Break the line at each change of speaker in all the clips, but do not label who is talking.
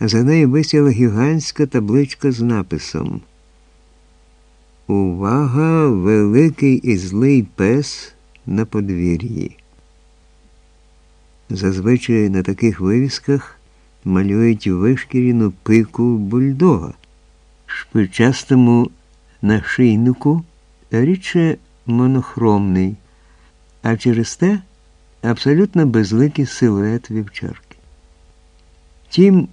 за нею висіла гігантська табличка з написом Увага, великий і злий пес на подвір'ї. Зазвичай на таких вивісках малюють вишкіріну пику бульдога, шпичастому нашийнику, рідше монохромний, а через те абсолютно безликий силует вівчарки. Тім,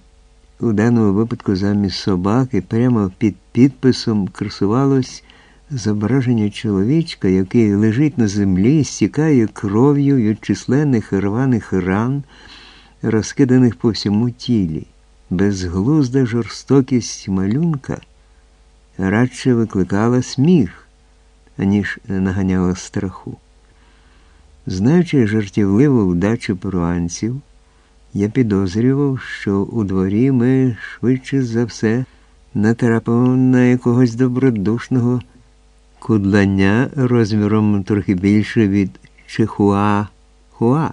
у даному випадку замість собаки прямо під підписом красувалось зображення чоловічка, який лежить на землі стікає кров'ю від численних рваних ран, розкиданих по всьому тілі. Безглузда жорстокість малюнка радше викликала сміх, аніж наганяла страху. Знаючи жартівливу вдачу перуанців, я підозрював, що у дворі ми швидше за все натрапимо на якогось добродушного кудлання розміром трохи більше від Чихуа-Хуа,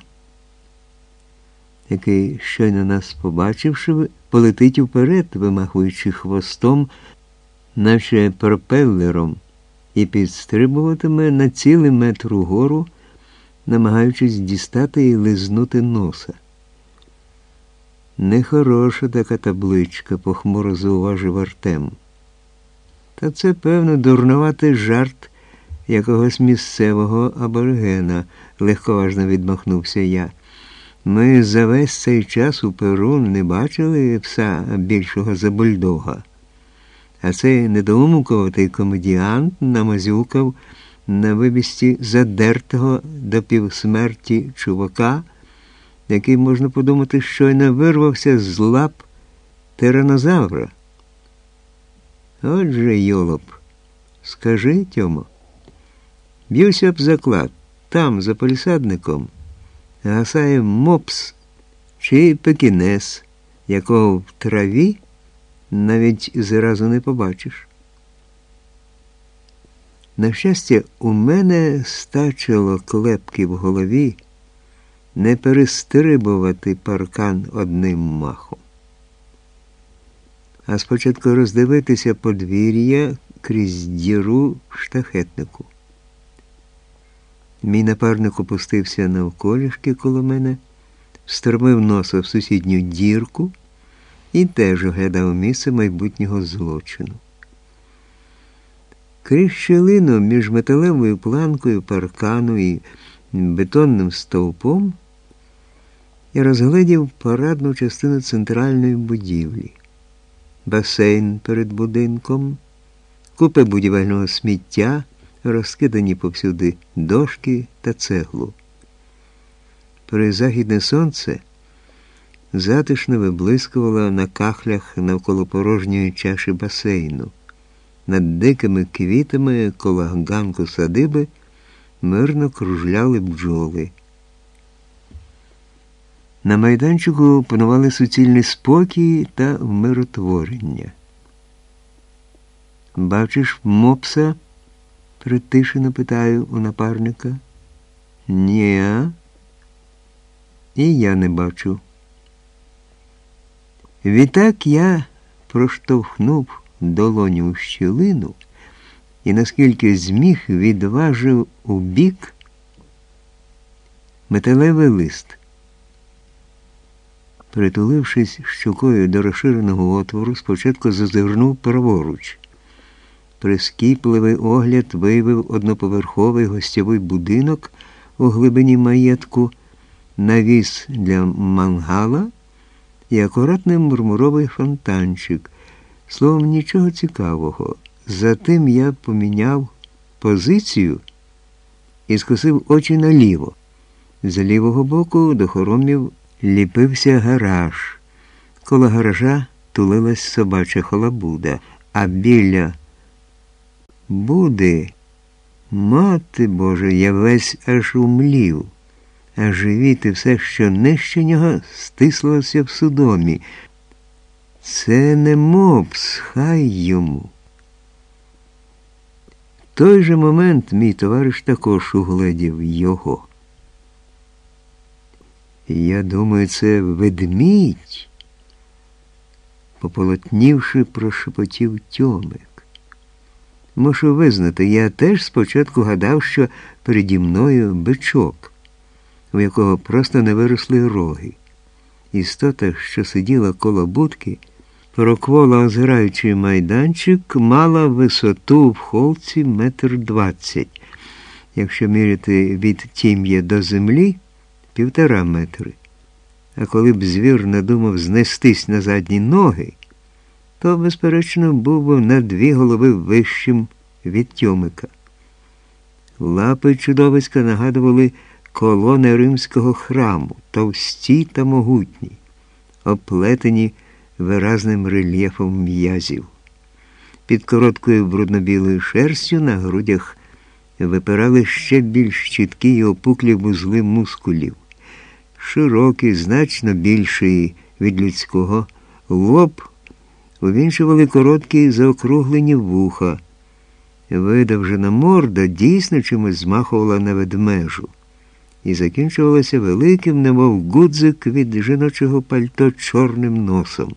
який, щойно нас побачивши, полетить уперед, вимахуючи хвостом, наче пропеллером, і підстрибуватиме на цілий метр угору, намагаючись дістати і лизнути носа. Нехороша така табличка, похмуро зауважив Артем. Та це, певно, дурнуватий жарт якогось місцевого аборигена, легковажно відмахнувся я. Ми за весь цей час у Перу не бачили пса більшого за бульдога. А цей недоумковатий комедіант намазюкав на вибісті задертого до півсмерті чувака який, можна подумати, щойно вирвався з лап тиранозавра. Отже, йолоп, скажи Тьомо, б'юся б заклад, там, за полісадником, гасає мопс чи пекінес, якого в траві навіть зразу не побачиш. На щастя, у мене стачило клепки в голові не перестрибувати паркан одним махом, а спочатку роздивитися подвір'я крізь діру в штахетнику. Мій напарник опустився навколішки коло мене, встромив носа в сусідню дірку і теж оглядав місце майбутнього злочину. Крізь щелину між металевою планкою паркану і бетонним стовпом і розглядів парадну частину центральної будівлі, басейн перед будинком, купи будівельного сміття, розкидані повсюди дошки та цеглу. Призахідне сонце затишно виблискувало на кахлях навколо порожньої чаші басейну. Над дикими квітами коло ганку садиби мирно кружляли бджоли. На майданчику панували суцільний спокій та вмиротворення. Бачиш мопса? притишено питаю у напарника. Ні. І я не бачу. Відтак я проштовхнув долоню у щілину і, наскільки зміг, відважив у бік металевий лист. Притулившись щокою до розширеного отвору, спочатку зазирнув праворуч. Прискіпливий огляд виявив одноповерховий гостєвий будинок у глибині маєтку, навіс для мангала і акуратний мурмуровий фонтанчик. Словом, нічого цікавого. Затим я поміняв позицію і скосив очі наліво. З лівого боку до хоромів ліпився гараж. Коло гаража тулилась собача холобуда, а біля буди, мати Боже, я весь аж умлів, а живіт і все, що нижче нього, стислося в судомі. Це не мопс, хай йому. В той же момент мій товариш також угледів його. Я думаю, це ведмідь. пополотнівши, прошепотів тьомик. Мушу визнати, я теж спочатку гадав, що переді мною бичок, у якого просто не виросли роги. Істота, що сиділа коло будки, проквола озираючий майданчик, мала висоту в холці метр двадцять, якщо міряти від тім'я до землі півтора метри. А коли б звір надумав знестись на задні ноги, то, безперечно, був би на дві голови вищим від тьомика. Лапи чудовиська нагадували колони римського храму, товсті та могутні, оплетені виразним рельєфом м'язів. Під короткою брудно-білою шерстю на грудях випирали ще більш чіткі й опуклі вузли мускулів. Широкий, значно більший від людського, лоб увінчували короткі заокруглені вуха. Видовжена морда дійсно чимось змахувала на ведмежу і закінчувалася великим, немов гудзик від жіночого пальто чорним носом.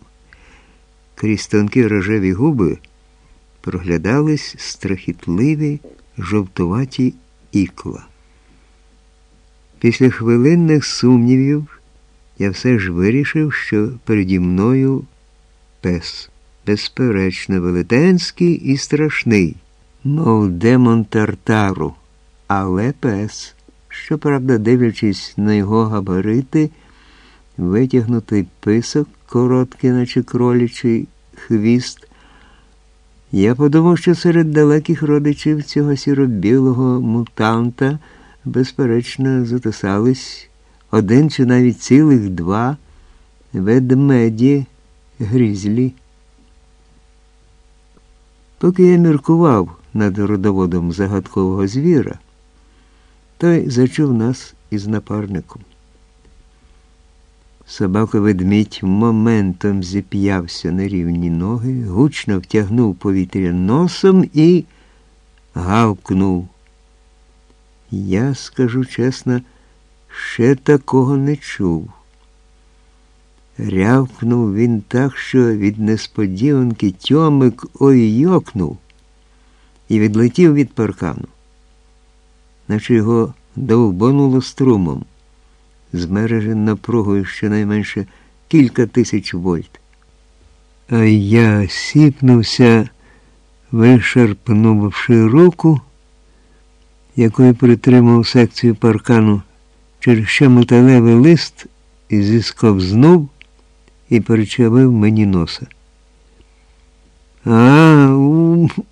Крізь тонкі рожеві губи проглядались страхітливі жовтуваті ікла. Після хвилинних сумнівів я все ж вирішив, що переді мною пес, безперечно, велетенський і страшний, мов демон тартару, але пес, щоправда, дивлячись на його габарити, витягнутий писок, короткий, наче кролячий хвіст. Я подумав, що серед далеких родичів цього сіро-білого мутанта, безперечно, затисались один чи навіть цілих два ведмеді грізлі. Поки я міркував над родоводом загадкового звіра, той зачув нас із напарником. Собака ведмідь моментом зіп'явся на рівні ноги, гучно втягнув повітря носом і гавкнув. Я скажу чесно, ще такого не чув. Рявкнув він так, що від несподіванки тьомик ой йокнув і відлетів від паркану, наче його довбануло струмом змережен напругою щонайменше кілька тисяч вольт. А я сіпнувся, вишарпнувши руку, якою притримав секцію паркану, через що металевий лист і зісковзнув і перечавив мені носа. А,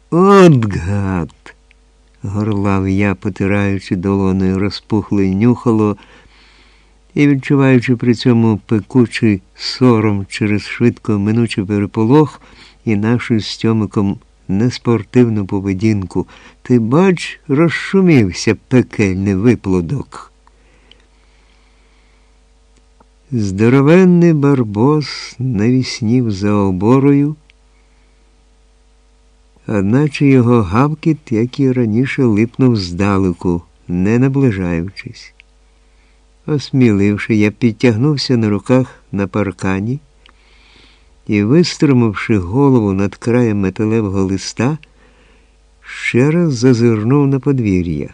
от гад! горлав я, потираючи долоною розпухле нюхало і відчуваючи при цьому пекучий сором через швидко минучий переполох і нашу з Тьомиком неспортивну поведінку, ти, бач, розшумівся пекельний виплодок. Здоровенний барбос навіснів за оборою, одначе його гавкіт, як і раніше, липнув здалеку, не наближаючись. Осміливши, я підтягнувся на руках на паркані і, вистромивши голову над краєм металевого листа, ще раз зазирнув на подвір'я.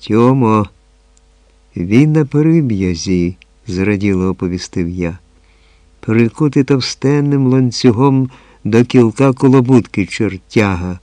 Тьомо, він на переб'язі, зраділо оповістив я, прикути товстенним ланцюгом до кілка колобутки чортяга.